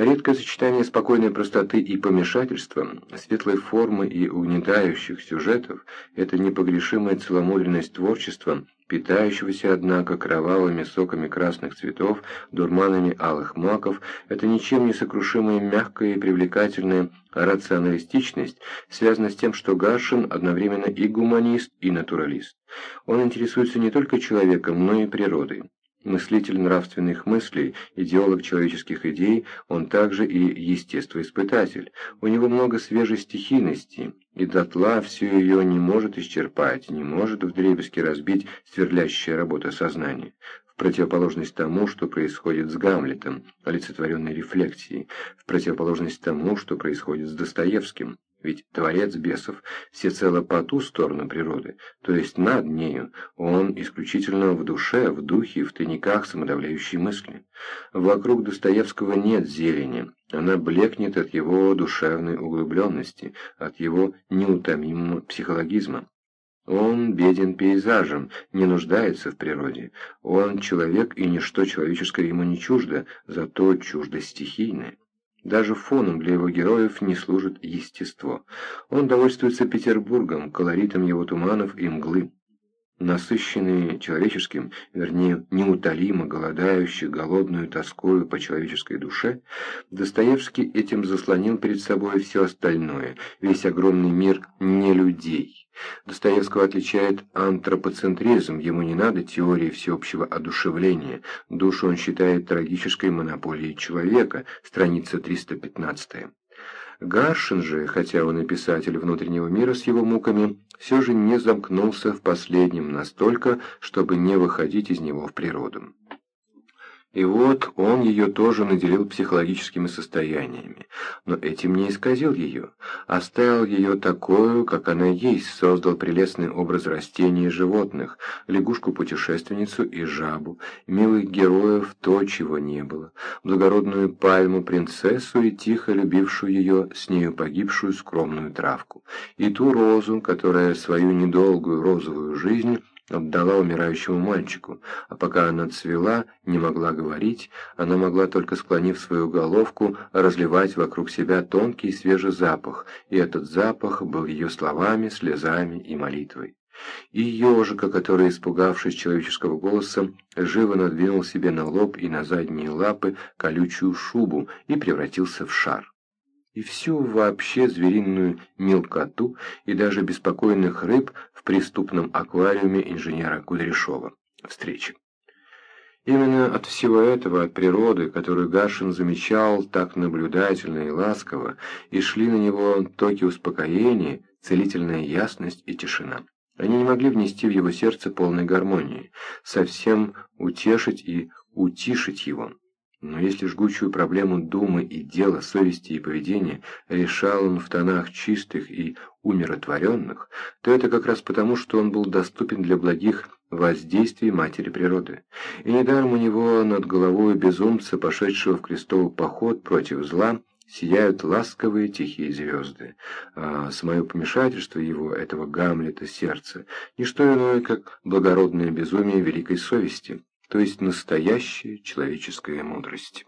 Редкое сочетание спокойной простоты и помешательства, светлой формы и угнетающих сюжетов – это непогрешимая целомудренность творчества, питающегося, однако, кровавыми соками красных цветов, дурманами алых маков, это ничем не сокрушимая мягкая и привлекательная рационалистичность связана с тем, что Гаршин одновременно и гуманист, и натуралист. Он интересуется не только человеком, но и природой. Мыслитель нравственных мыслей, идеолог человеческих идей, он также и естествоиспытатель. У него много свежей стихийности, и дотла все ее не может исчерпать, не может вдребезги разбить сверлящая работа сознания. В противоположность тому, что происходит с Гамлетом, олицетворенной рефлексией, в противоположность тому, что происходит с Достоевским, ведь творец бесов всецело по ту сторону природы, то есть над нею, он исключительно в душе, в духе, в тайниках самодавляющей мысли. Вокруг Достоевского нет зелени, она блекнет от его душевной углубленности, от его неутомимого психологизма. Он беден пейзажем, не нуждается в природе. Он человек, и ничто человеческое ему не чуждо, зато чуждо стихийное. Даже фоном для его героев не служит естество. Он довольствуется Петербургом, колоритом его туманов и мглы. Насыщенный человеческим, вернее, неутолимо голодающий голодную тоскою по человеческой душе, Достоевский этим заслонил перед собой все остальное, весь огромный мир не людей. Достоевского отличает антропоцентризм, ему не надо теории всеобщего одушевления, душу он считает трагической монополией человека, страница 315. Гаршин же, хотя он и писатель внутреннего мира с его муками, все же не замкнулся в последнем настолько, чтобы не выходить из него в природу. И вот он ее тоже наделил психологическими состояниями, но этим не исказил ее, оставил ее такую, как она есть, создал прелестный образ растений и животных, лягушку-путешественницу и жабу, милых героев то, чего не было, благородную пальму-принцессу и тихо любившую ее, с нею погибшую скромную травку, и ту розу, которая свою недолгую розовую жизнь отдала умирающему мальчику, а пока она цвела, не могла говорить, она могла только склонив свою головку, разливать вокруг себя тонкий свежий запах, и этот запах был ее словами, слезами и молитвой. И ежика, который, испугавшись человеческого голоса, живо надвинул себе на лоб и на задние лапы колючую шубу и превратился в шар и всю вообще звериную мелкоту и даже беспокойных рыб в преступном аквариуме инженера Кудряшова. Встречи. Именно от всего этого, от природы, которую Гашин замечал так наблюдательно и ласково, и шли на него токи успокоения, целительная ясность и тишина. Они не могли внести в его сердце полной гармонии, совсем утешить и утишить его. Но если жгучую проблему думы и дела, совести и поведения решал он в тонах чистых и умиротворенных, то это как раз потому, что он был доступен для благих воздействий матери природы. И недаром у него над головой безумца, пошедшего в крестовый поход против зла, сияют ласковые тихие звезды, а самое помешательство его, этого Гамлета сердца, не что иное, как благородное безумие великой совести то есть настоящая человеческая мудрость.